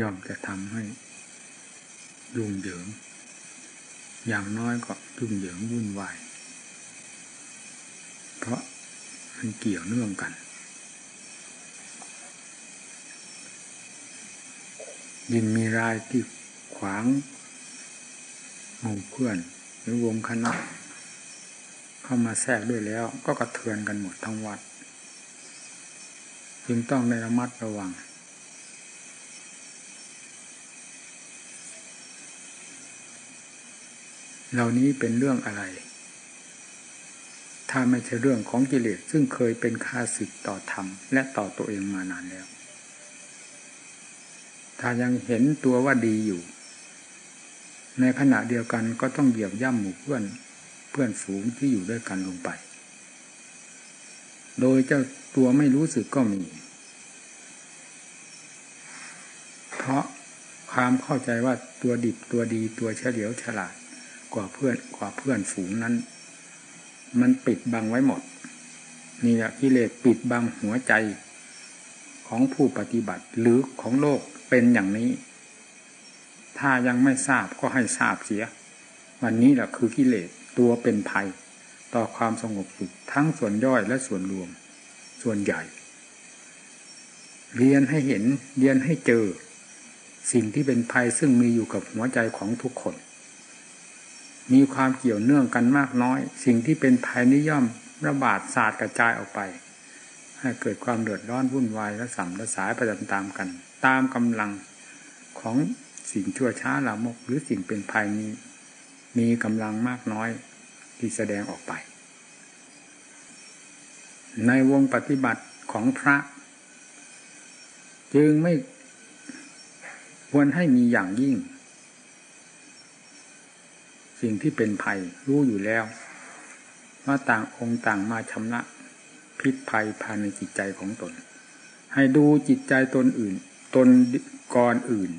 ย่อมจะทำให้ยุ่งเหยิง อย่างน้อยก็ยุ่งเหยิงวุ่นวาย เพราะมันเกี่ยวเนื่องกัน ยินมีรายที่ขวางหมู่เพื่อนหรือวงคณะ เข้ามาแทรกด้วยแล้วก็กระเทือนกันหมดทั้งวัด จึงต้องในระมัดระวัง เหล่านี้เป็นเรื่องอะไร ถ้าไม่ใช่เรื่องของกิเลสซึ่งเคยเป็นค่าศึกต่อธรรมและต่อตัวเองมานานแล้ว ถ้ายังเห็นตัวว่าดีอยู่ ในขณะเดียวกันก็ต้องเหยียบย่ำหมู่เพื่อนเพื่อนฝูงที่อยู่ด้วยกันลงไป โดยเจ้าตัวไม่รู้สึกก็มี เพราะความเข้าใจว่าตัวดิบตัวดีตัวเฉลียวฉลาด กว่าเพื่อนกว่าเพื่อนฝูงนั้น มันปิดบังไว้หมด นี่แหละกิเลสปิดบังหัวใจของผู้ปฏิบัติหรือของโลกเป็นอย่างนี้ ถ้ายังไม่ทราบก็ให้ทราบเสีย วันนี้แหละคือกิเลสตัวเป็นภัย ต่อความสงบสุขทั้งส่วนย่อยและส่วนรวม ส่วนใหญ่ เรียนให้เห็นเรียนให้เจอ สิ่งที่เป็นภัยซึ่งมีอยู่กับหัวใจของทุกคน มีความเกี่ยวเนื่องกันมากน้อย สิ่งที่เป็นภัยนิย่อมระบาดศาสตร์กระจายออกไป ให้เกิดความเดือดร้อนวุ่นวายและสัมและสายไปตามๆกัน ตามกำลังของสิ่งชั่วช้าลามกหรือสิ่งเป็นภัยนี้ มีกำลังมากน้อยที่แสดงออกไป ในวงปฏิบัติของพระ จึงไม่ควรให้มีอย่างยิ่ง สิ่งที่เป็นภัยรู้อยู่แล้ว ว่าต่างองค์ต่างมาชำระพิษภัยภายในจิตใจของตน ให้ดูจิตใจตนอื่น ตนก่อนอื่น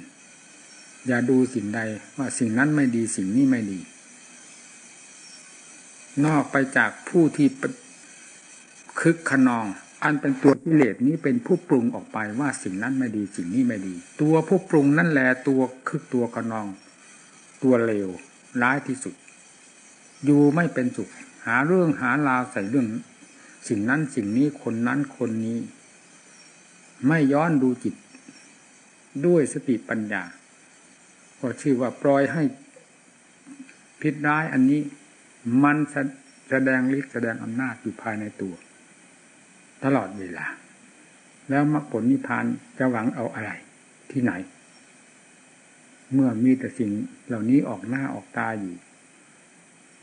อย่าดูสิ่งใดว่าสิ่งนั้นไม่ดีสิ่งนี้ไม่ดี นอกไปจากผู้ที่คึกขนอง อันเป็นตัวกิเลสนี้เป็นผู้ปรุงออกไปว่าสิ่งนั้นไม่ดีสิ่งนี้ไม่ดี ตัวผู้ปรุงนั่นแหละตัวคึกตัวขนอง ตัวเลว ร้ายที่สุด อยู่ไม่เป็นสุข หาเรื่องหาราวใส่เรื่อง สิ่งนั้นสิ่งนี้คนนั้นคนนี้ ไม่ย้อนดูจิต ด้วยสติปัญญา ก็ชื่อว่าปล่อยให้พิษร้ายอันนี้ มันแสดงฤทธิ์แสดงอำนาจอยู่ภายในตัว ตลอดเวลา แล้วมรรคผลนิพพานจะหวังเอาอะไรที่ไหน เมื่อมีแต่สิ่งเหล่านี้ออกหน้าออกตาอยู่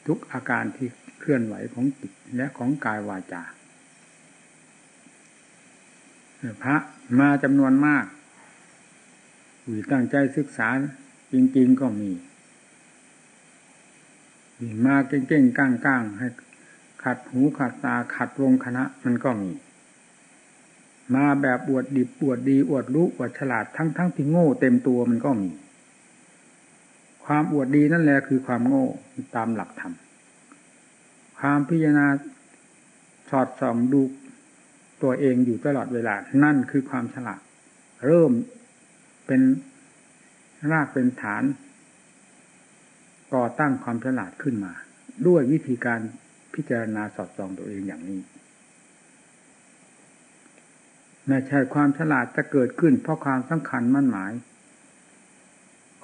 ทุกอาการที่เคลื่อนไหวของจิตและของกายวาจาพระมาจำนวนมากอยู่ตั้งใจศึกษาจริง ๆ ก็มีมาเก่งๆก้างๆให้ขัดหูขัดตาขัดวงคณะมันก็มี มาแบบอวดดิบอวดดีอวดรู้อวดฉลาดทั้งๆทที่โง่เต็มตัวมันก็มี ความอวดดีนั่นแหละคือความโง่ตามหลักธรรม ความพิจารณาสอดส่องดูตัวเองอยู่ตลอดเวลา นั่นคือความฉลาด เริ่มเป็นรากเป็นฐาน ก่อตั้งความฉลาดขึ้นมา ด้วยวิธีการพิจารณาสอดส่องตัวเองอย่างนี้ไม่ใช่ความฉลาดจะเกิดขึ้น เพราะความสำคัญมั่นหมาย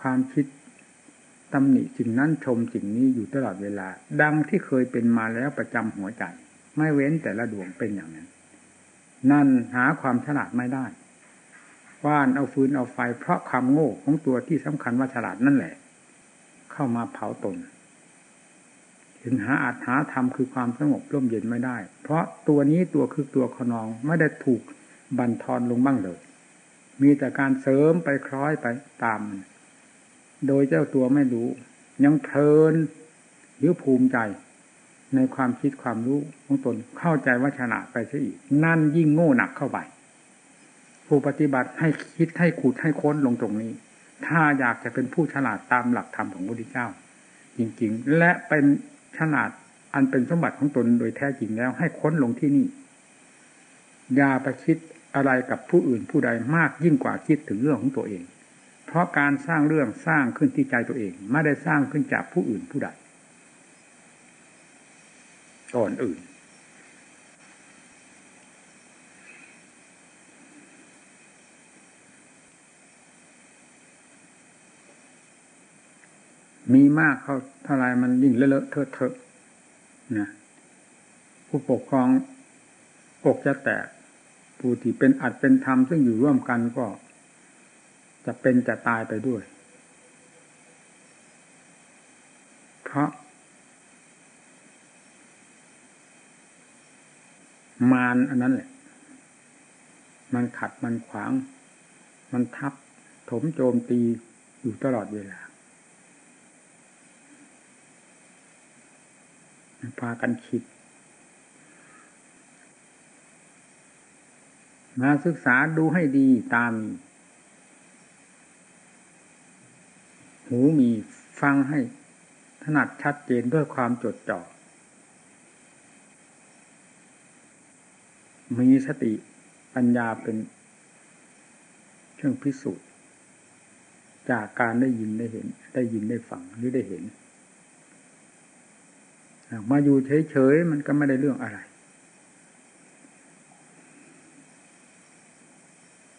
ความคิด ตำหนิสิ่งนั้นชมสิ่งนี้อยู่ตลอดเวลา ดังที่เคยเป็นมาแล้วประจำหัวใจ ไม่เว้นแต่ละดวงเป็นอย่างนั้น นั่นหาความฉลาดไม่ได้ว่านเอาฟืนเอาไฟ เพราะความโง่ของตัวที่สำคัญว่าฉลาดนั่นแหละ เข้ามาเผาตนถึงหาอาจหาธรรมคือความสงบร่มเย็นไม่ได้ เพราะตัวนี้ตัวคือตัวขนองไม่ได้ถูกบันทอนลงบ้างเลย มีแต่การเสริมไปคล้อยไปตาม โดยเจ้าตัวไม่รู้ ยังเพลินหรือภูมิใจ ในความคิดความรู้ของตนเข้าใจว่าชนะไปซะอีก นั่นยิ่งโง่หนักเข้าไปผู้ปฏิบัติให้คิดให้ขุดให้ค้นลงตรงนี้ ถ้าอยากจะเป็นผู้ฉลาดตามหลักธรรมของพระพุทธเจ้า จริงๆ และเป็นฉลาดอันเป็นสมบัติของตนโดยแท้จริงแล้ว ให้ค้นลงที่นี่อย่าไปคิดอะไรกับผู้อื่นผู้ใดมากยิ่งกว่าคิดถึงเรื่องของตัวเอง เพราะการสร้างเรื่องสร้างขึ้นที่ใจตัวเอง ไม่ได้สร้างขึ้นจากผู้อื่นผู้ใดก่อนอื่น มีมากเขาเท่าไรมันยิ่งเลอะเทอะเทอะนะผู้ปกครองอกจะแตกผู้ที่เป็นอัดเป็นธรรมซึ่งอยู่ร่วมกันก็ จะเป็นจะตายไปด้วย เพราะ มารอันนั้นแหละ มันขัดมันขวาง มันทับ ถมโจมตีอยู่ตลอดเวลา พากันคิดมาศึกษาดูให้ดีตามี หูมีฟังให้ถนัดชัดเจนด้วยความจดจ่อ มีสติปัญญาเป็นเครื่องพิสูจน์ จากการได้ยินได้เห็น ได้ยินได้ฟังหรือได้เห็น มาอยู่เฉยๆมันก็ไม่ได้เรื่องอะไร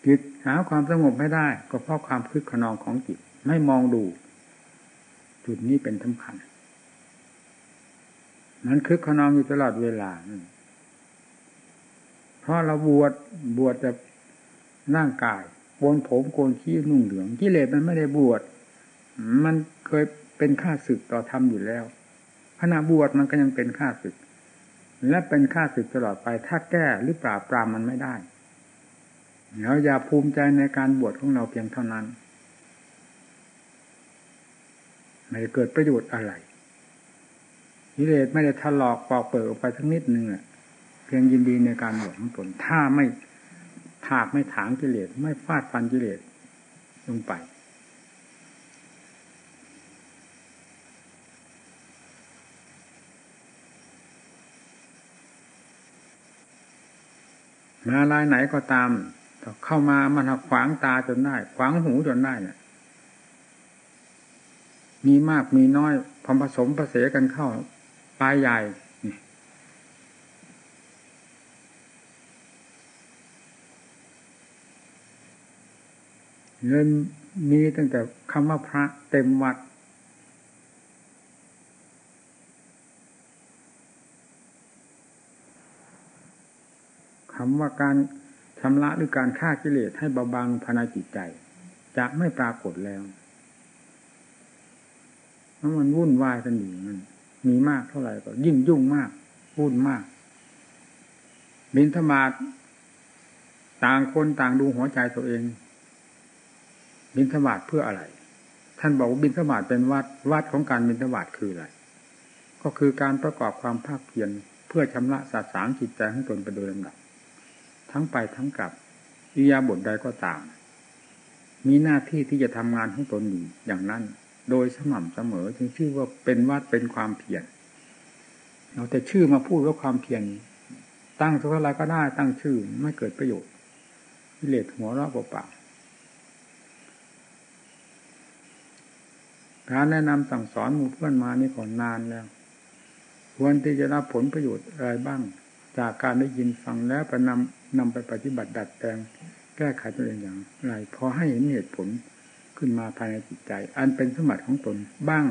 จิตหาความสงบไม่ได้ ก็เพราะความคึกขนองของจิต ไม่มองดู จุดนี้เป็นสำคัญมันคึกขนองอยู่ตลอดเวลาเพราะเราบวชบวชจะร่างกายโกนผมโกนขี้นุ่งเหลืองกิเลสมันไม่ได้บวชมันเคยเป็นข้าศึกต่อธรรมอยู่แล้วขณะบวชมันก็ยังเป็นข้าศึก และเป็นข้าศึกตลอดไปถ้าแก้หรือปราบปรามมันไม่ได้เราอย่าภูมิใจในการบวชของเราเพียงเท่านั้น ไม่เกิดประโยชน์อะไรกิเลสไม่ได้ทะลอกปอกเปิดออกไปทั้งนิดนึงอะเพียงยินดีในการบวชของตนถ้าไม่ถากไม่ถางกิเลสไม่ฟาดฟันกิเลสลงไป มาลายไหนก็ตาม เข้ามามันขวางตาจนได้ ขวางหูจนได้เนี่ย มีมากมีน้อยพอผสมผสมกันเข้าปลายใหญ่เงินมีตั้งแต่คำว่าพระเต็มวัด คำว่าการชำระหรือการฆ่ากิเลสให้เบาบางภายในจิตใจ จะไม่ปรากฏแล้ว เพราะมันวุ่นวายกันอยู่มันมีมากเท่าไหร่ก็ยิ่งยุ่งมากวุ่นมาก บินธมาตต่างคนต่างดูหัวใจตัวเอง บินธบาตเพื่ออะไร ท่านบอกว่าบินธบาตเป็นวัดวัดของการบินธบาตคืออะไร ก็คือการประกอบความภาคเพียรเพื่อชำระสาสางจิตใจให้ตนไปโดยลำดับ ทั้งไปทั้งกลับอิยาบทใดก็ตาม มีหน้าที่ที่จะทำงานของตนอยู่อย่างนั้น โดยสม่ำเสมอจึงชื่อว่าเป็นวัดเป็นความเพียรเราแต่ชื่อมาพูดว่าความเพียรตั้งเท่าไรก็ได้ตั้งชื่อไม่เกิดประโยชน์วิเลศหัวเราะเปล่าการแนะนำสั่งสอนหมู่เพื่อนมานี่ก่อนนานแล้ว ควรที่จะรับผลประโยชน์อะไรบ้าง จากการได้ยินฟังแล้วไปนำนำไปปฏิบัติดัดแปลงแก้ไขตัวเองอย่างไรพอให้เห็นเหตุผล ขึ้นมาภายในจิตใจ อันเป็นสมบัติของตนบ้าง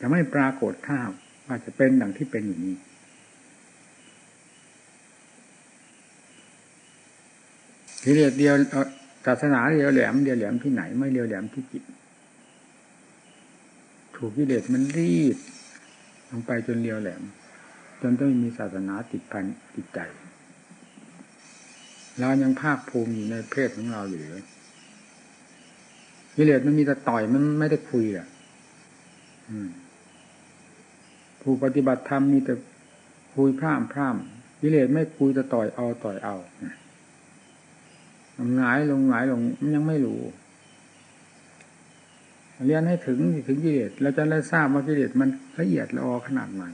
จะไม่ปรากฏข้าวว่าจะเป็นดังที่เป็นอยู่นี้ ทีเดียวเดียวศาสนาเดียวแหลมเดียวแหลมที่ไหน ไม่เดียวแหลมที่จิต ถูกกิเลสมันรีดลงไปจนเดียวแหลม จนต้องมีศาสนาติดพันติดใจเรายังภาคภูมิอยู่ในเพศของเราอยู่เลย กิเลสมันมีแต่ต่อยมันไม่ได้คุยอะผู้ปฏิบัติธรรมมีแต่คุยพร่ำพร่ำกิเลสไม่คุยแต่ต่อยเอาต่อยเอาหงายลงหงายลงมันยังไม่รู้เรียนให้ถึงถึงกิเลสเราจะได้ทราบว่ากิเลสมันละเอียดละออขนาดไหน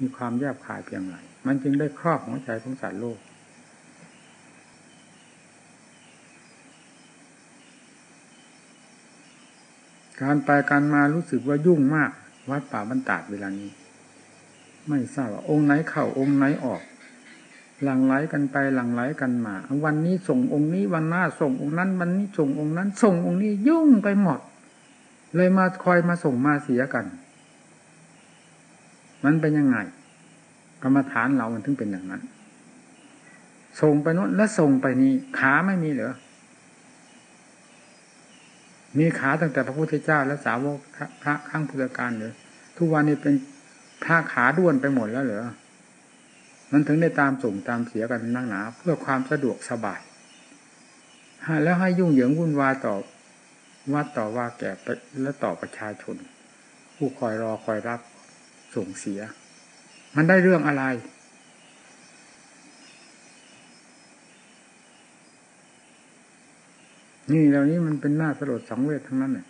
มีความแยบคายเพียงไรมันจึงได้ครอบหัวใจของสัตว์โลก การไปการมารู้สึกว่ายุ่งมาก วัดป่าบรรดาดเวลานี้ ไม่ทราบว่าองค์ไหนเข้าองค์ไหนออก หลังไหลกันไปหลังไหลกันมา วันนี้ส่งองค์นี้วันหน้าส่งองค์นั้น วันนี้ส่งองค์นั้น ส่งองค์นี้ยุ่งไปหมด เลยมาคอยมาส่งมาเสียกัน มันเป็นยังไงกรรมฐานเรามันถึงเป็นอย่างนั้น ส่งไปโน้นแล้วส่งไปนี้ขาไม่มีเหรอ มีขาตั้งแต่พระพุทธเจ้าและสาวกพระข้างพุทธการเลยทุกวันนี้เป็นพระขาด้วนไปหมดแล้วเหรอมันถึงได้ตามส่งตามเสียกันนั่งหนา เพื่อความสะดวกสบายแล้วให้ยุ่งเหยิงวุ่นวายต่อวัดต่อว่าแก่และต่อประชาชน ผู้คอยรอคอยรับส่งเสีย มันได้เรื่องอะไร นี่เหล่านี้มันเป็นหน้าสลดสังเวชทั้งนั้นเนี่ย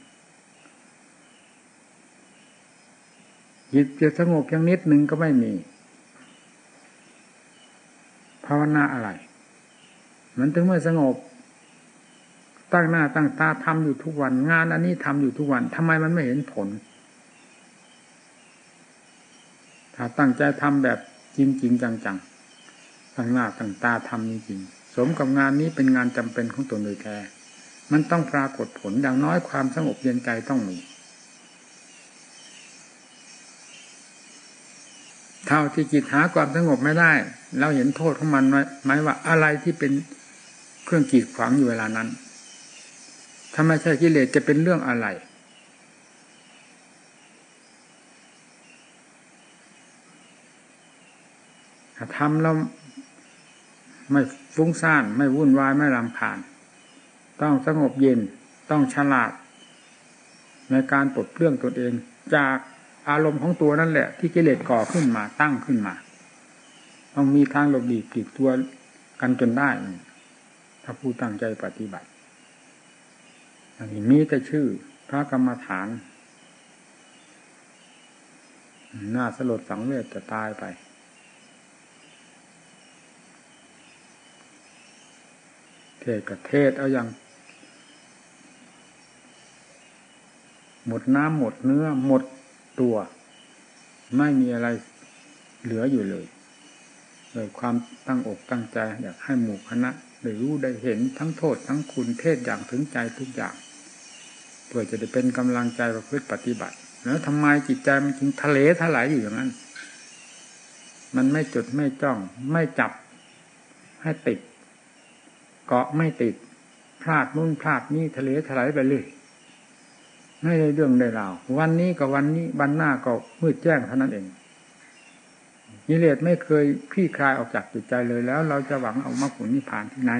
จิตจะสงบอย่างนิดหนึ่งก็ไม่มี ภาวนาอะไร มันถึงเมื่อสงบ ตั้งหน้าตั้งตาทำอยู่ทุกวัน งานอันนี้ทำอยู่ทุกวันทำไมมันไม่เห็นผล ถ้าตั้งใจทำแบบจริงจริงจังๆตั้งหน้าตั้งตาทำจริงๆสมกับงานนี้เป็นงานจำเป็นของตัวโดยแท้ มันต้องปรากฏผลอย่างน้อยความสงบเย็นใจต้องมี เท่าที่จิตหาความสงบไม่ได้ เราเห็นโทษของมันไหมว่าอะไรที่เป็นเครื่องกีดขวางอยู่เวลานั้นถ้าไม่ใช่กิเลสจะเป็นเรื่องอะไรทำแล้วไม่ฟุ้งซ่าน ไม่วุ่นวาย ไม่รำคาญ ต้องสงบเย็นต้องฉลาด ในการปลดเปลื้องตนเอง จากอารมณ์ของตัวนั่นแหละ ที่กิเลสก่อขึ้นมาตั้งขึ้นมา ต้องมีทางหลบหลีกปลีกตัวกันจนได้ ถ้าผู้ตั้งใจปฏิบัติอันนี้มีแต่ชื่อพระกรรมฐาน น่าสลดสังเวชจะตายไปเทศกับเทศเอาอย่าง หมดน้ำหมดเนื้อหมดตัว ไม่มีอะไรเหลืออยู่เลยเลยความตั้งอกตั้งใจอยากให้หมู่คณะได้รู้ได้เห็นทั้งโทษทั้งคุณเทศอย่างถึงใจทุกอย่าง เพื่อจะได้เป็นกำลังใจประพฤติปฏิบัติ แล้วทำไมจิตใจมันจึงทะเลทลายอยู่อย่างนั้น มันไม่จดไม่จ้องไม่จับให้ติด เกาะไม่ติด พลาดนู่นพลาดนี่ทะเลทลายไปเลย ไม่ได้เรื่องได้ราววันนี้กับวันนี้วันหน้าก็มืดแจ้งเท่านั้นเองกิเลสไม่เคยคลี่คลายออกจากจิตใจเลยแล้ว เราจะหวังเอามรรคผลนิพพานที่ไหน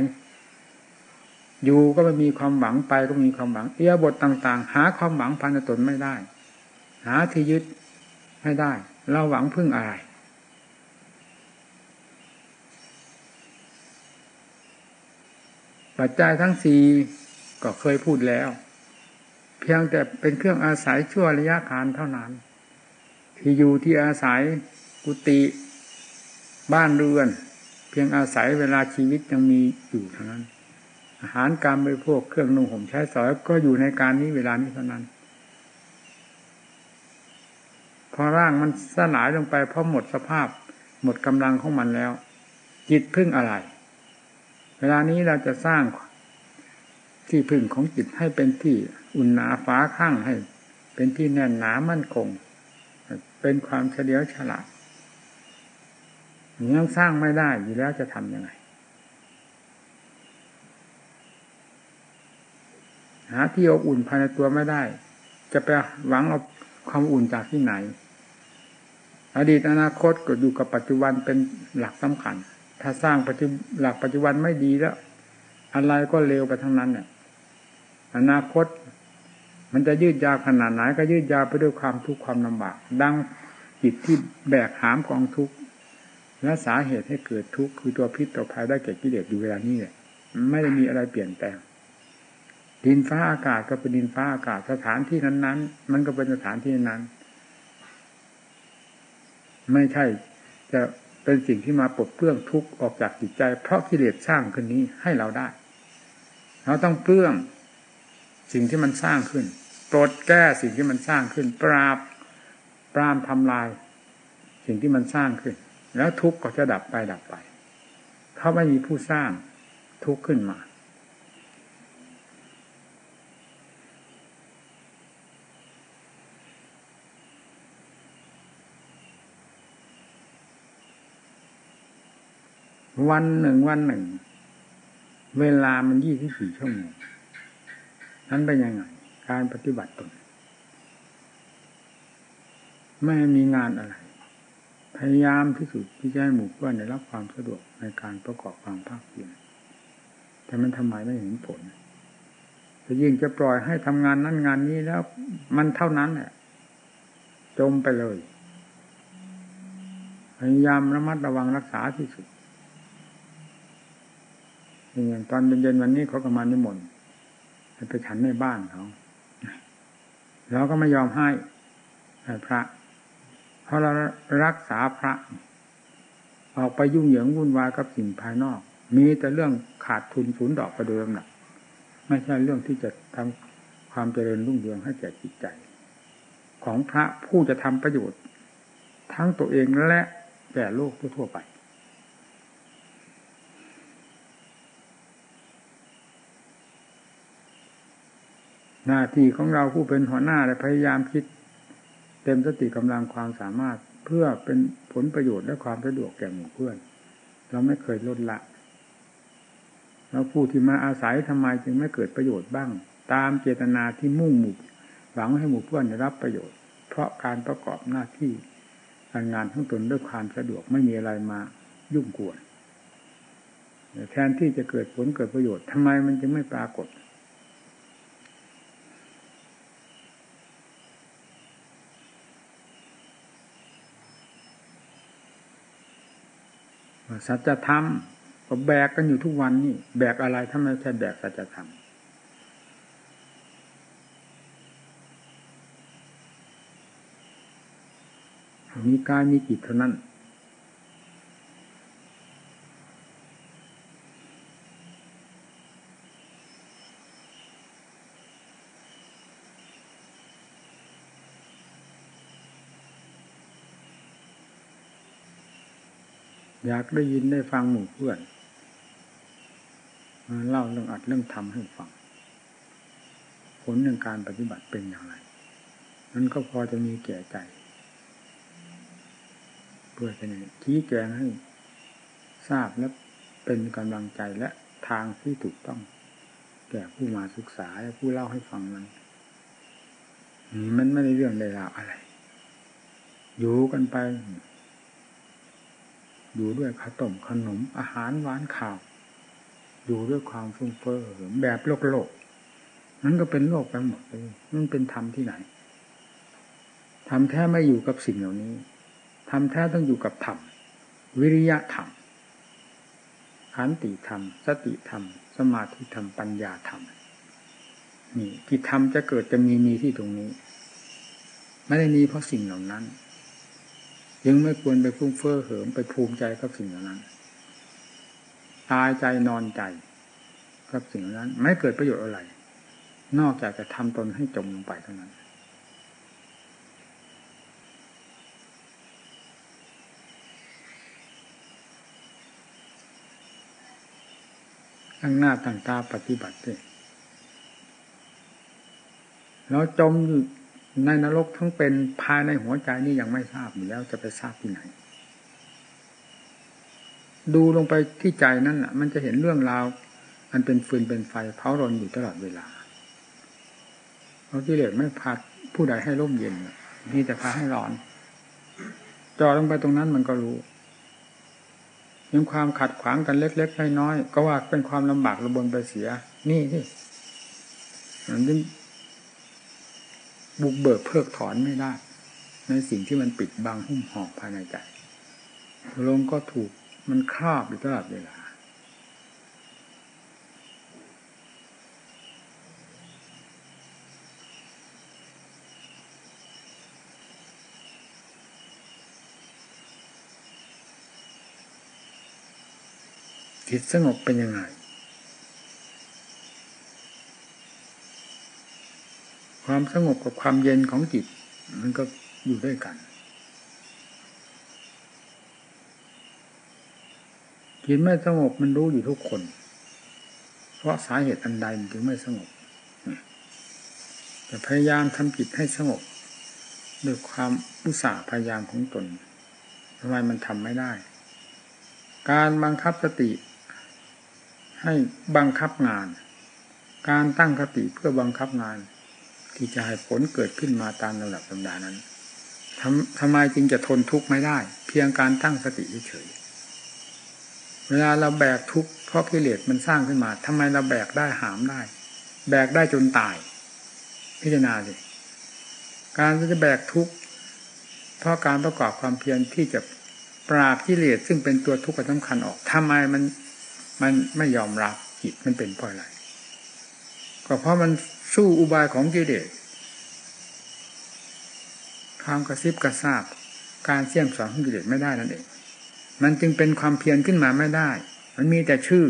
อยู่ก็ไม่มีความหวังไปก็มีความหวัง เอียบทต่าง ๆ หาความหวังภายในตนไม่ได้ หาที่ยึดไม่ได้ เราหวังพึ่งอะไรปัจจัยทั้งสี่ก็เคยพูดแล้ว เพียงแต่เป็นเครื่องอาศัยชั่วระยะการเท่านั้น ที่อยู่ที่อาศัยกุฏิบ้านเรือน เพียงอาศัยเวลาชีวิตยังมีอยู่เท่านั้น อาหารการบริโภคเครื่องนุ่งห่มใช้สอยก็อยู่ในการนี้เวลานี้เท่านั้น พอร่างมันสลายลงไปเพราะหมดสภาพ หมดกำลังของมันแล้ว จิตพึ่งอะไร เวลานี้เราจะสร้าง ที่พึ่งของจิตให้เป็นที่อุ่นหนาฟ้าข้างให้ เป็นที่แน่นหนามั่นคง เป็นความเฉลียวฉลาดยังสร้างไม่ได้อยู่แล้วจะทำยังไง หาที่อบอุ่นภายในตัวไม่ได้ จะไปหวังเอาความอุ่นจากที่ไหน อดีตอนาคตก็อยู่กับปัจจุบันเป็นหลักสำคัญ ถ้าสร้างปัจจุหลักปัจจุบันไม่ดีแล้ว อะไรก็เลวไปทั้งนั้นเนี่ย อนาคต มันจะยืดยาวขนาดไหนก็ยืดยาวไปด้วยความทุกข์ความลำบาก ดังจิตที่แบกหามกองทุกข์และสาเหตุให้เกิดทุกข์คือตัวพิษตัวภัยได้แก่กิเลสอยู่เวลานี้เนี่ยไม่ได้มีอะไรเปลี่ยนแปลงดินฟ้าอากาศก็เป็นดินฟ้าอากาศสถานที่นั้นๆ มันก็เป็นสถานที่นั้น ไม่ใช่จะเป็นสิ่งที่มาปลดเปลื้องทุกข์ออกจากจิตใจ เพราะกิเลสสร้างขึ้นนี้ให้เราได้ เราต้องเปลื้อง สิ่งที่มันสร้างขึ้นปลดแก้สิ่งที่มันสร้างขึ้น ปราบปรามทำลาย สิ่งที่มันสร้างขึ้น แล้วทุกข์ก็จะดับไปดับไปเขาไม่มีผู้สร้างทุกข์ขึ้นมา วันหนึ่งวันหนึ่ง เวลามันยี่สิบสี่ชั่วโมง นั้นเป็นยังไง การปฏิบัติตนไม่มีงานอะไร พยายามที่สุดที่จะให้หมู่เพื่อนได้รับความสะดวกในการประกอบความภาคเพียรแต่มันทำไมไม่เห็นผลจะยิ่งจะปล่อยให้ทำงานนั้นงานนี้แล้ว มันเท่านั้นแหละจมไปเลย พยายามระมัดระวังรักษาที่สุดอย่างตอนเย็นๆวันนี้เขาก็มานิมนต์ ไปฉันในบ้านเขาเราก็ไม่ยอมให้พระ เพราะเรารักษาพระ ออกไปยุ่งเหยิงวุ่นวายกับสิ่งภายนอก มีแต่เรื่องขาดทุนศูนย์ดอกประเดิมนะไม่ใช่เรื่องที่จะทำความเจริญรุ่งเรืองให้แก่จิตใจ ของพระผู้จะทำประโยชน์ ทั้งตัวเองและแก่โลกทั่วไป หน้าที่ของเราผู้เป็นหัวหน้าและพยายามคิด เต็มสติกำลังความสามารถเพื่อเป็นผลประโยชน์และความสะดวกแก่หมู่เพื่อน เราไม่เคยลดละ แล้วผู้ที่มาอาศัยทำไมจึงไม่เกิดประโยชน์บ้าง ตามเจตนาที่มุ่งหมู่หวังให้หมู่เพื่อนได้รับประโยชน์ เพราะการประกอบหน้าที่การงานทั้งตนด้วยความสะดวกไม่มีอะไรมายุ่งกวนแทนที่จะเกิดผลเกิดประโยชน์ทำไมมันจึงไม่ปรากฏ สัจธรรมก็แบกกันอยู่ทุกวันนี่แบกอะไรถ้าไม่ใช่แบกสัจธรรมมีกายมีจิตเท่านั้น อยากได้ยินได้ฟังหมู่เพื่อนเล่าเรื่องอัดเรื่องทำให้ฟัง ผลในการปฏิบัติเป็นอย่างไร นั้นก็พอจะมีแก่ใจเพื่อจะชี้แจงให้ ทราบและเป็นกำลังใจและทางที่ถูกต้อง แก่ผู้มาศึกษาและผู้เล่าให้ฟังนั้นมันไม่ได้เรื่องใดราวอะไร อยู่กันไป อยู่ด้วยข้าต้มขนมอาหารหวานข่าว อยู่ด้วยความฟุ้งเฟ้อแบบโลกโลกนั้นก็เป็นโลกไปหมดเลยมันเป็นธรรมที่ไหนธรรมแท้ไม่อยู่กับสิ่งเหล่านี้ธรรมแท้ต้องอยู่กับธรรมวิริยะธรรมขันติธรรม สติธรรม สมาธิธรรม ปัญญาธรรมนี่ที่ธรรมจะเกิดจะมีมีที่ตรงนี้ ไม่ได้มีเพราะสิ่งเหล่านั้น ยังไม่ควรไปฟุ้งเฟ้อเหิมไปภูมิใจกับสิ่งเหล่านั้น ตายใจนอนใจกับสิ่งเหล่านั้น ไม่เกิดประโยชน์อะไร นอกจากจะทำตนให้จมลงไปเท่านั้น ตั้งหน้าตั้งตาปฏิบัติเลยแล้วจมอยู่ ในนรกทั้งเป็นภายในหัวใจนี่ยังไม่ทราบอยู่แล้วจะไปทราบที่ไหน ดูลงไปที่ใจนั่นอะมันจะเห็นเรื่องราวอันเป็นฟืนเป็นไฟเผารนอยู่ตลอดเวลาเพราะกิเลสไม่พาผู้ใดให้ร่มเย็นมีแต่พาให้ร้อน จอลงไปตรงนั้นมันก็รู้ยังความขัดขวางกันเล็กๆน้อยๆก็ว่าเป็นความลำบากระบนไปเสีย นี่ที่มัน บุกเบิกเพิกถอนไม่ได้ ในสิ่งที่มันปิดบังหุ้มห่อภายในใจลมก็ถูกมันครอบอยู่ตลอดเวลาจิตสงบเป็นยังไง ความสงบกับความเย็นของจิต มันก็อยู่ด้วยกันจิตไม่สงบมันรู้อยู่ทุกคน เพราะสาเหตุอันใดมันถึงไม่สงบแต่พยายามทำจิตให้สงบด้วยความอุตสาห์พยายามของตนทำไมมันทำไม่ได้ การบังคับสติ ให้บังคับงาน การตั้งสติเพื่อบังคับงาน ที่จะให้ผลเกิดขึ้นมาตามระดับลำดานั้นทำทำไมจึงจะทนทุกข์ไม่ได้ เพียงการตั้งสติเฉยเวลาเราแบกทุกข์เพราะกิเลสมันสร้างขึ้นมาทำไมเราแบกได้หามได้ แบกได้จนตาย พิจารณาสิการที่จะแบกทุกข์เพราะการประกอบความเพียรที่จะปราบกิเลสซึ่งเป็นตัวทุกข์สำคัญออกทำไมมันมันไม่ยอมรับจิตมันเป็นเพราะอะไรก็เพราะมัน สู้อุบายของกิเลสความกระซิบกระซาบการเสี่ยมสอนของกิเลสไม่ได้นั่นเอง มันจึงเป็นความเพียรขึ้นมาไม่ได้ มันมีแต่ชื่อ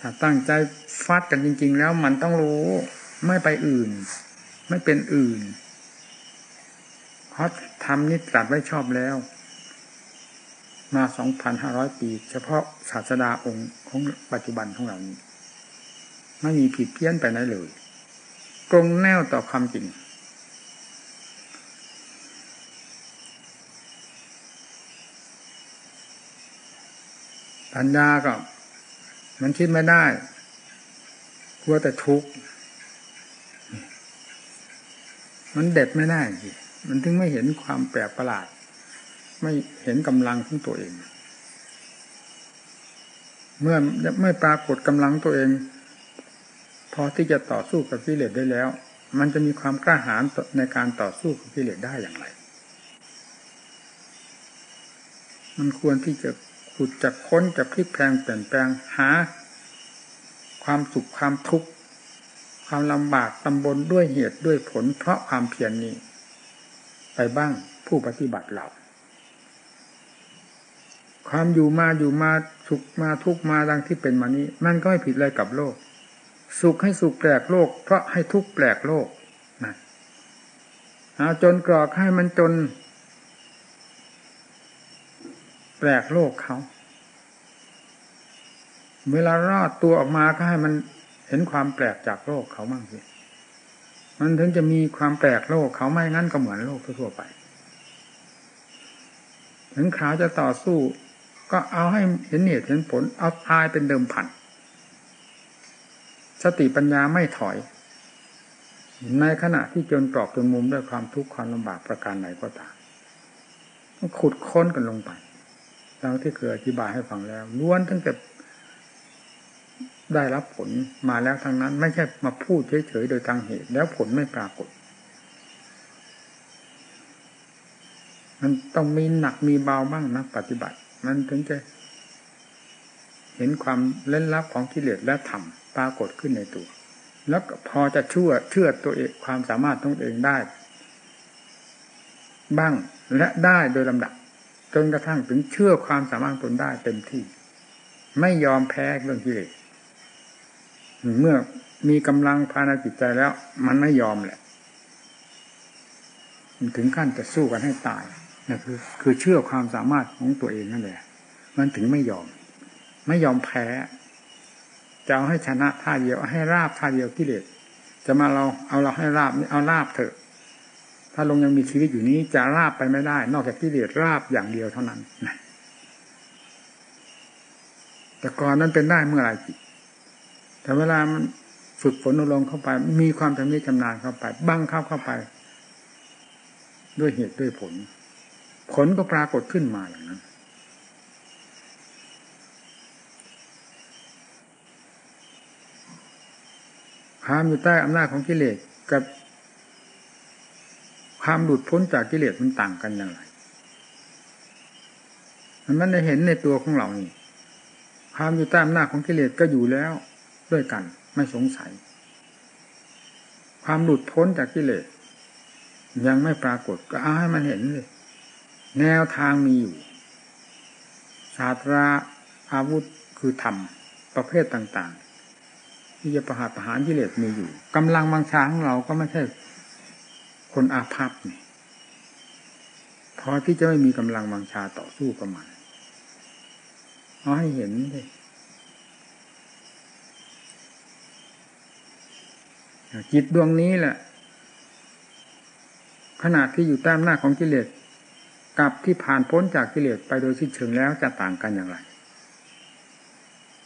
ถ้าตั้งใจฟัดกันจริง ๆ แล้วมันต้องรู้ ไม่ไปอื่น ไม่เป็นอื่นเพราะทำนี่ตรัสไว้ชอบแล้ว มาสองพันห้าร้อยปี เฉพาะศาสดาองค์ของปัจจุบันของเรานี้ ไม่มีผิดเพี้ยนไปไหนเลย ตรงแนวต่อความจริง ปัญญาก็ มันคิดไม่ได้กลัวแต่ทุกข์มันเด็ดไม่ได้สิมันถึงไม่เห็นความแปลกประหลาด ไม่เห็นกำลังของตัวเอง เมื่อไม่ปรากฏกำลังตัวเอง พอที่จะต่อสู้กับกิเลสได้แล้ว มันจะมีความกล้าหาญในการต่อสู้กับกิเลสได้อย่างไร มันควรที่จะขุดจะค้นจะพลิกแปลงเปลี่ยนแปลงหา ความสุขความทุกข์ความลำบากตำบลด้วยเหตุด้วยผล เพราะความเพียรนนี้ ไปบ้างผู้ปฏิบัติเราความอยู่มาอยู่มาสุขมาทุกมาดังที่เป็นมานี้ มันก็ไม่ผิดอะไรกับโลก สุขให้สุขแปลกโลก เพราะให้ทุกแปลกโลกนะเอาจนกรอกให้มันจน แปลกโลกเขา เวลารอดตัวออกมาก็ให้มันเห็นความแปลกจากโลกเขาบ้างสิมันถึงจะมีความแปลกโลกเขาไม่งั้นก็เหมือนโลกทั่วไป ถึงขาจะต่อสู้ ก็เอาให้เห็นเหตุเห็นผล เอาตายเป็นเดิมพัน สติปัญญาไม่ถอย ในขณะที่จนตรอกจนมุมด้วยความทุกข์ความลำบากประการไหนก็ตามขุดค้นกันลงไปเราที่เคยอธิบายให้ฟังแล้วล้วนตั้งแต่ได้รับผลมาแล้วทางนั้น ไม่ใช่มาพูดเฉยๆโดยทางเหตุ แล้วผลไม่ปรากฏ มันต้องมีหนักมีเบาบ้างนะปฏิบัติ มันถึงจะเห็นความเล่นลับของกิเลสและธรรม ปรากฏขึ้นในตัว แล้วพอจะชั่วเชื่อตัวเองความสามารถของเองได้ บ้างและได้โดยลำดับจนกระทั่งถึงเชื่อความสามารถตนได้เต็มที่ ไม่ยอมแพ้เรื่องกิเลสเมื่อมีกำลังภายในจิตใจแล้ว มันไม่ยอมแหละมันถึงขั้นจะสู้กันให้ตายนั่นคือ คือเชื่อความสามารถของตัวเองนั่นแหละ มันถึงไม่ยอม ไม่ยอมแพ้ จะเอาให้ชนะท่าเดียวให้ราบท่าเดียวกิเลสจะมาเราเอาเราให้ราบเอาราบเถอะ ถ้าลงยังมีชีวิตอยู่นี้จะราบไปไม่ได้ นอกจากกิเลสราบอย่างเดียวเท่านั้นแต่ก่อนนั้นเป็นได้เมื่อไหร่แต่เวลามันฝึกฝนอลงเข้าไป มีความชำนิชำนาญเข้าไป บังเข้าเข้าไป ด้วยเหตุด้วยผล ผลก็ปรากฏขึ้นมาอย่างนั้น ความอยู่ใต้อำนาจของกิเลสกับ ความหลุดพ้นจากกิเลสมันต่างกันอย่างไรมันไม่ได้เห็นในตัวของเรานี่ความอยู่ใต้อำนาจของกิเลสก็อยู่แล้วด้วยกัน ไม่สงสัย ความหลุดพ้นจากกิเลสยังไม่ปรากฏก็เอาให้มันเห็นเลยแนวทางมีอยู่ศาสตราอาวุธคือธรรมประเภทต่างๆ ที่จะประหารประหารกิเลสมีอยู่กำลังบังชาของเราก็ไม่ใช่คนอาภัพนี่พอที่จะไม่มีกำลังบังชาต่อสู้กับมันเอาให้เห็นเลยจิตดวงนี้แหละขณะที่อยู่ต้อำนาของกิเลสกับที่ผ่านพ้นจากกิเลสไปโดยสิ้นเชิงแล้วจะต่างกันอย่างไร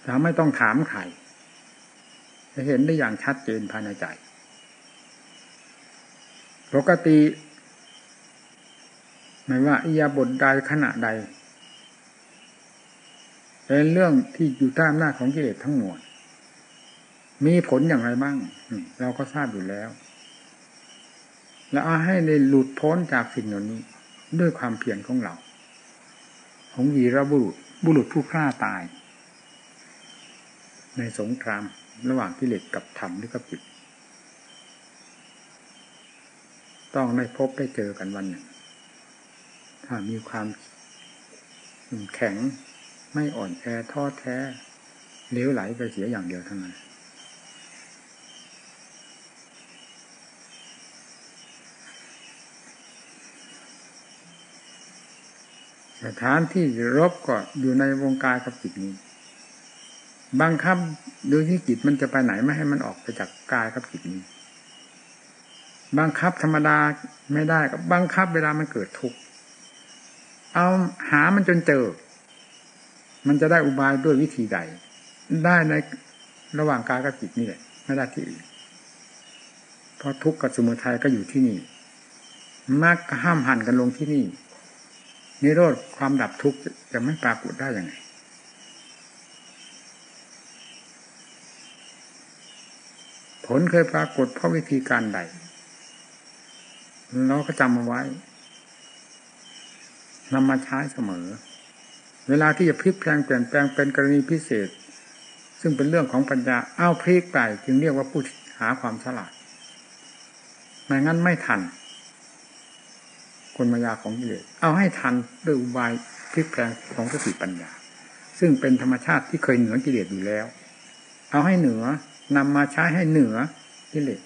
เราไม่ต้องถามใคร เห็นได้อย่างชัดเจนภายในใจ ปกติ ไม่ว่าอิยาบทใดขณะใด เป็นเรื่องที่อยู่ใต้อำนาจของกิเลสทั้งมวลมีผลอย่างไรบ้าง เราก็ทราบอยู่แล้ว แล้วเอาให้ในหลุดพ้นจากสิ่งเหล่านี้ ด้วยความเพียรของเรา ของวีรบุรุษบุรุษผู้ฆ่าตาย ในสงคราม ระหว่างกิเลสกับธรรมหรือกับจิต ต้องได้พบได้เจอกันวันหนึ่ง ถ้ามีความแข็งไม่อ่อนแอท้อแท้เลี้ยวไหลไปเสียอย่างเดียวเท่านั้นสถานที่รบก็อยู่ในวงการกับจิตนี้ บังคับดูที่จิตมันจะไปไหนไม่ให้มันออกไปจากกายกับจิตนี้บังคับธรรมดาไม่ได้ก็บังคับเวลามันเกิดทุกข์เอาหามันจนเจอ มันจะได้อุบายด้วยวิธีใด ได้ในระหว่างกายกับจิตนี่แหละไม่ได้ที่อื่นเพราะทุกข์กับสมุทัยก็อยู่ที่นี่มรรคห้ามหันกันลงที่นี่นิโรธความดับทุกข์จะไม่ปรากฏได้ยังไง ลเคยปรากฏเพราะวิธีการใดเราก็จำเอาไว้นำมาใช้เสมอ เวลาที่จะพลิกแปลงเปลี่ยนแปลงเป็นกรณีพิเศษ ซึ่งเป็นเรื่องของปัญญาเอ้าพลิกไปจึงเรียกว่าผู้หาความฉลาดไม่งั้นไม่ทันลมายาของกิเลสเอาให้ทันด้วยอุบายพลิกแปลงของสติปัญญา ซึ่งเป็นธรรมชาติที่เคยเหนือกิเลสอยู่แล้ว เอาให้เหนือ นำมาใช้ให้เหนือกิเลส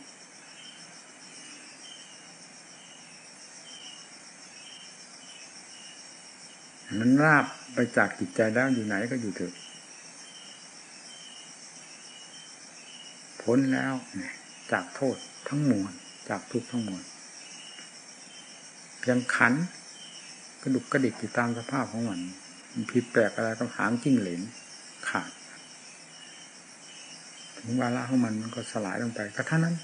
มันราบไปจากจิตใจแล้วอยู่ไหนก็อยู่เถอะพ้นแล้วจากโทษทั้งมวลจากทุกข์ทั้งมวลยังขันกระดุกกระดิกอยู่ตามสภาพของมันมันผิดแปลกอะไรก็หางจิ้งเหลนขาด ถึงวาระของมันมันก็สลายลงไปก็เท่านั้น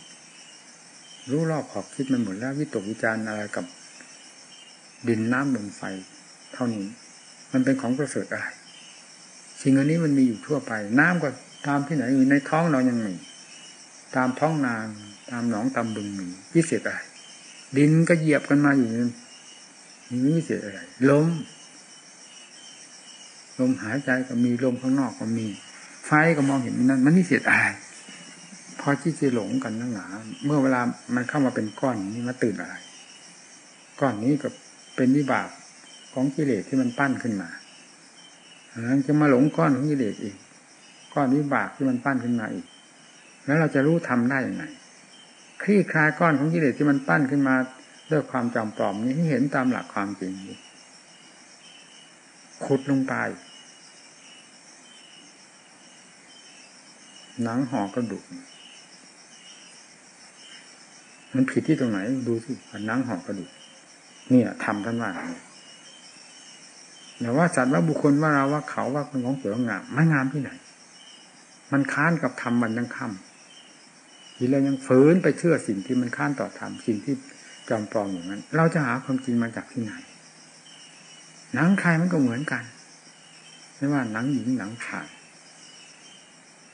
รู้รอบขอบคิดมันหมดแล้ววิตกวิจารณ์อะไรกับดินน้ำลมไฟ เท่านี้ มันเป็นของประเสริฐอะไรสิ่งอันนี้มันมีอยู่ทั่วไป น้ำก็ตามที่ไหนอยู่ในท้องเรายังมีตามท้องนางตามหนองตามบึงมีพิเศษอะไรดินก็เหยียบกันมาอยู่นี่ไม่เสียอะไรลมลมหายใจก็มีลมข้างนอกก็มี ไฟก็มองเห็นนั่นมันนี่เสียอะไรพอที่จะหลงกันนั่งหนาเมื่อเวลามันเข้ามาเป็นก้อนนี้มาตื่นอะไร ก้อนนี้ก็เป็นวิบากของกิเลสที่มันปั้นขึ้นมาแล้วจะมาหลงก้อนของกิเลสอีก ก้อนวิบากที่มันปั้นขึ้นมาอีก แล้วเราจะรู้ทำได้ยังไงคลี่คลายก้อนของกิเลสที่มันปั้นขึ้นมาด้วยความจำปลอมนี้ให้เห็นตามหลักความจริงขุดลงไป หนังห่อกระดูก มันผิดที่ตรงไหน ดูสิหนังห่อกระดูกเนี่ยทำท่านว่าแต่ว่าสัตว์ว่าบุคคลว่าเราว่าเขาว่าเป็นของสวยงามไม่งามที่ไหน มันค้านกับธรรมมันยังคำทีเรายังฝืนไปเชื่อสิ่งที่มันค้านต่อธรรมสิ่งที่จอมปลอมอย่างนั้น เราจะหาความจริงมาจากที่ไหนหนังใครมันก็เหมือนกัน ไม่ว่าหนังหญิงหนังชาย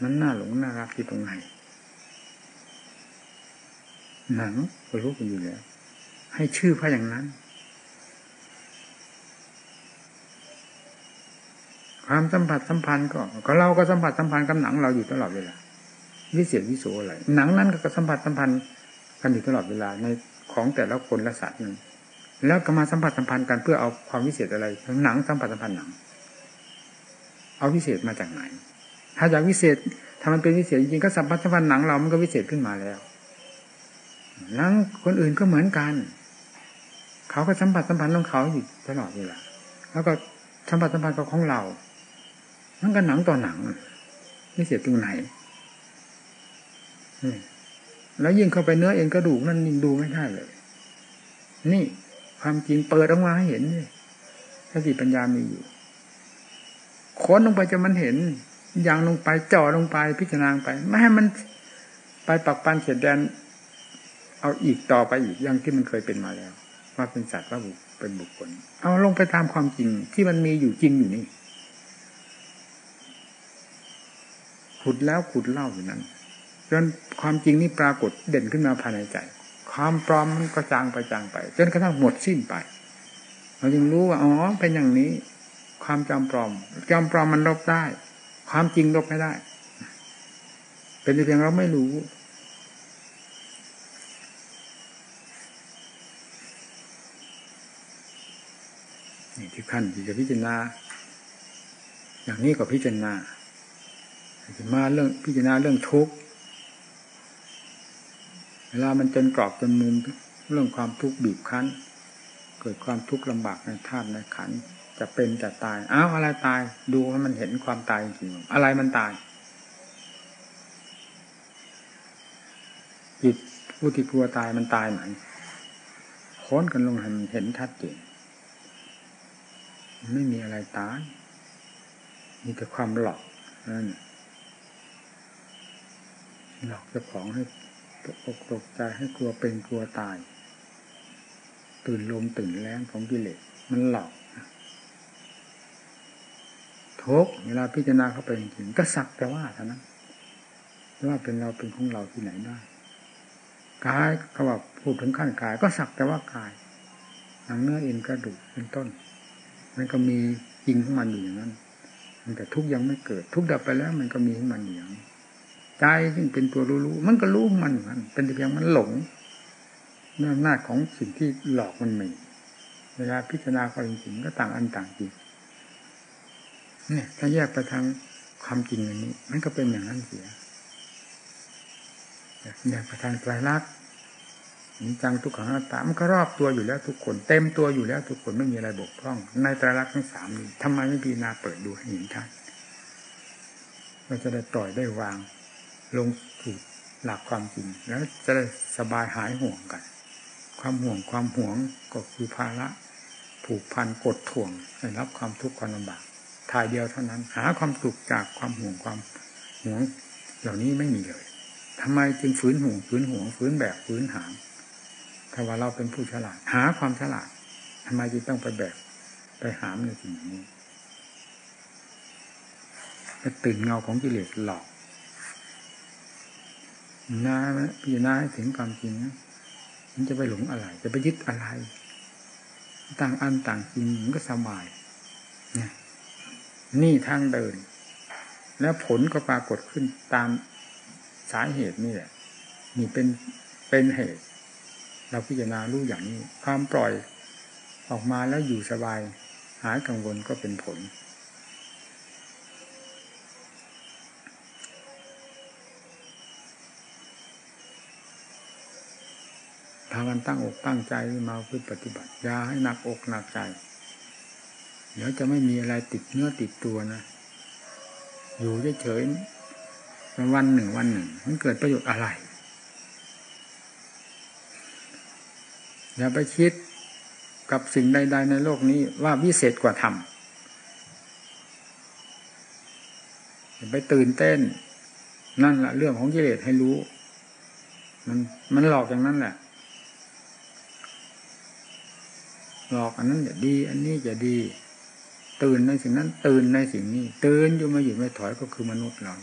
มันน่าหลงน่ารักที่ตรงไหนหนังก็รู้กันอยู่แล้ว ให้ชื่อพระอย่างนั้น ความสัมผัสสัมพันธ์ก็ก็เราก็สัมผัสสัมพันธ์กับหนังเราอยู่ตลอดเวลาวิเศษวิโสอะไรหนังนั้นก็สัมผัสสัมพันธ์กันอยู่ตลอดเวลาในของแต่ละคนละสัตว์นึงแล้วก็มาสัมผัสสัมพันธ์กันเพื่อเอาความวิเศษอะไรทั้งหนังสัมผัสสัมพันธ์หนัง เอาวิเศษมาจากไหน ถ้าอยากวิเศษถ้ามันเป็นวิเศษจริงๆก็สัมพันธ์สัมพันหนังเรามันก็วิเศษขึ้นมาแล้วหนังคนอื่นก็เหมือนกัน เขาก็สัมผัสสัมพันธ์ของเขาอยู่ตลอดเวลาแล้วก็สัมผัสสัมพันธ์กับของเรานั่นก็หนังต่อหนังวิเศษตรงไหนแล้วยิ่งเข้าไปเนื้อเองกระดูกนั่นยิ่งดูไม่ได้เลย นี่ความจริงเปิดออกมาให้เห็นนี่สติปัญญามีอยู่ค้นลงไปจะมันเห็น ย่างลงไปจ่อลงไปพิจารณาไป ไม่ให้มันไปปักปันเขียนแดน เอาอีกต่อไปอีกอย่างที่มันเคยเป็นมาแล้ว ว่าเป็นสัตว์ว่าบุคเป็นบุคคล เอาลงไปตามความจริงที่มันมีอยู่จริงอยู่นี่ขุดแล้วขุดเล่าอยู่นั้นจนความจริงนี่ปรากฏเด่นขึ้นมาภายในใจ ความปลอมมันก็จางไปจางไปจนกระทั่งหมดสิ้นไปเราจึงรู้ว่าอ๋อเป็นอย่างนี้ ความจำปลอมจำปลอมมันลบได้ ความจริงลบไม่ได้ เป็นเพียงเราไม่รู้ นี่ที่ขั้นที่จะพิจารณา อย่างนี้ก็พิจารณาจะมาเรื่องพิจารณาเรื่องทุกข์เวลามันจนกรอบจนมุมเรื่องความทุกข์บีบคั้น เกิดความทุกข์ลำบากในธาตุในขันธ์ จะเป็นจะตายอ้าวอะไรตาย ดูให้มันเห็นความตายจริงอะไรมันตายจิตผู้ที่กลัวตายมันตายไหนค้นกันลงหันเห็นชัดเจนไม่มีอะไรตาย มีแต่ความหลอกนั่นหลอกเจ้าของให้ตกอกตกใจให้กลัวเป็นกลัวตาย ตื่นลมตื่นแรงของกิเลสมันหลอก ทุกเวลาพิจารณาเข้าไปจริงๆก็สักแต่ว่าเท่านั้นว่าเป็นเราเป็นของเราที่ไหนได้กายเขาบอกพูดถึงขั้นกาย ก็สักแต่ว่ากายหนังเนื้อเอ็นกระดูกเป็นต้น มันก็มีจริงของมันอยู่อย่างนั้นแต่ทุกยังไม่เกิด ทุกดับไปแล้ว มันก็มีของมันอย่างใจซึ่งเป็นตัวรู้ๆมันก็รู้มันมันเป็นเพียงมันหลงเนื่องหน้าของสิ่งที่หลอกมันมีเวลาพิจารณาความจริงก็ต่างอันต่างจริง เนี่ยถ้าแยกไปทางความจริงอย่างนี้ มันก็เป็นอย่างนั้นเสียแยกไปทางไตรลักษณ์นิจังทุกขังอัตตามันก็รอบตัวอยู่แล้วทุกคน เต็มตัวอยู่แล้วทุกคนไม่มีอะไรบกพร่อง ในไตรลักษณ์ทั้งสามนี้ทำไมไม่พีนาเปิดดูให้เห็นชัดเราจะได้ปล่อยได้วาง ลงสู่หลักความจริง แล้วจะได้สบายหายห่วงกัน ความห่วงความห่วงก็คือภาระผูกพันกดถ่วงได้รับความทุกข์ความลำบาก ทายเดียวเท่านั้น หาความสุขจากความห่วงความห่วงเหล่านี้ไม่มีเลยทำไมจึงฝืนห่วงฝืนห่วงฝืนแบบฝืนหางถ้าว่าเราเป็นผู้ฉลาด หาความฉลาดทำไมจึงต้องไปแบกไปหามในสิ่งนี้ไปตื่นเงาของกิเลสหลอกนาพี่นาให้ถึงความจริงนะมันจะไปหลงอะไร จะไปยึดอะไร ต่างอันต่างจริงมันก็สบาย นี่ทางเดิน แล้วผลก็ปรากฏขึ้นตามสาเหตุนี่แหละ นี่เป็นเป็นเหตุ เราพิจารณารู้อย่างนี้ ความปล่อยออกมาแล้วอยู่สบาย หายกังวลก็เป็นผลทากันตั้งอกตั้งใจมาเพื่อปฏิบัติยาให้หนักอกหนักใจ เดี๋ยวจะไม่มีอะไรติดเนื้อติดตัวนะ อยู่เฉยๆวันหนึ่งวันหนึ่ง มันเกิดประโยชน์อะไรอย่าไปคิดกับสิ่งใด ๆ ในโลกนี้ว่าวิเศษกว่าธรรมอย่าไปตื่นเต้น นั่นแหละเรื่องของกิเลสให้รู้ มันมันหลอกอย่างนั้นแหละ หลอกอันนั้นจะดี อันนี้จะดี ตื่นในสิ่งนั้น ตื่นในสิ่งนี้ ตื่นอยู่ไม่หยุดไม่ถอยก็คือมนุษย์เรา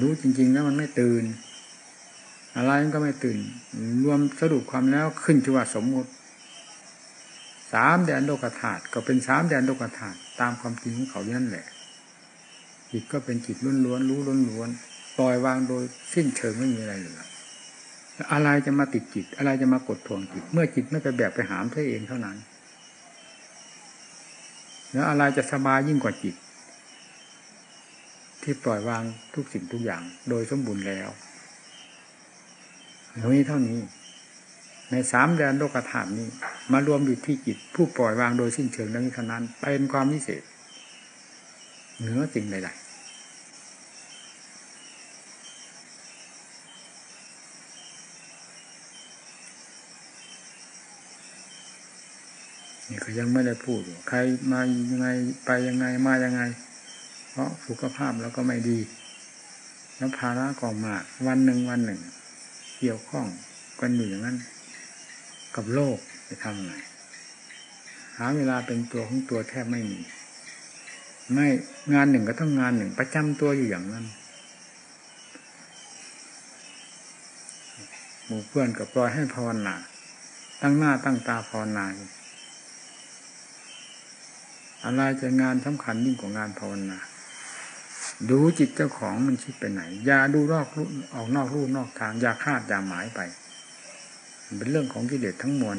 รู้จริงๆแล้วมันไม่ตื่น อะไรมันก็ไม่ตื่น รวมสรุปความแล้วขึ้นชื่อว่าสมมุติสามแดนโลกธาตุก็เป็นสามแดนโลกธาตุตามความจริงของเขานั่นแหละจิตก็เป็นจิตล้วนๆรู้ล้วนๆปล่อยวางโดยสิ้นเชิงไม่มีอะไรเหลืออะไรจะมาติดจิต อะไรจะมากดทวงจิต เมื่อจิตไม่ไปแบบไปหามเธอเองเท่านั้น แล้วอะไรจะสบายยิ่งกว่าจิต ที่ปล่อยวางทุกสิ่งทุกอย่าง โดยสมบูรณ์แล้วนี้เท่านี้ ในสามแดนโลกธาตุนี้ มารวมอยู่ที่จิต ผู้ปล่อยวางโดยสิ้นเชิงนั้นเท่านั้นเป็นความพิเศษเหนือสิ่งใดๆ นี่ก็ยังไม่ได้พูดใครมายังไงไปยังไงมายังไง เพราะสุขภาพแล้วก็ไม่ดี แล้วภาระก็มากวันหนึ่งวันหนึ่ง เกี่ยวข้องกันอยู่อย่างนั้น กับโลกจะทำไงหาเวลาเป็นตัวของตัวแทบไม่มี ไม่งานหนึ่งก็ต้องงานหนึ่ง ประจำตัวอยู่อย่างนั้นหมู่เพื่อนก็ปล่อยให้ภาวนาตั้งหน้าตั้งตาภาวนาอ อะไรจะงานสำคัญยิ่งกว่างานภาวนา ดูจิตเจ้าของมันคิดไปไหน อย่าดูรอกออกนอกรูนอกทาง อย่าคาดอย่าหมายไปเป็นเรื่องของกิเลสทั้งมวล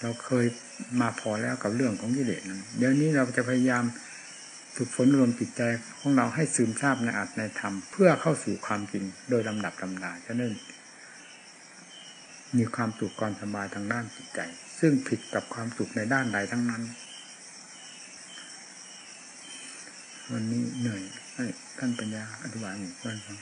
เราเคยมาพอแล้วกับเรื่องของกิเลสนั้น เดี๋ยวนี้เราจะพยายามฝึกฝนรวมจิตใจของเราให้ซึมซาบในอัตในธรรม เพื่อเข้าสู่ความจริงโดยลำดับลำดาฉะนั้นมีความสุขความสบายทางด้านจิตใจ ซึ่งผิดกับความสุขในด้านใดทั้งนั้น วันนี้เหนื่อยให้ท่านปัญญาอธิบายหนึ่งเพื่อนฟัง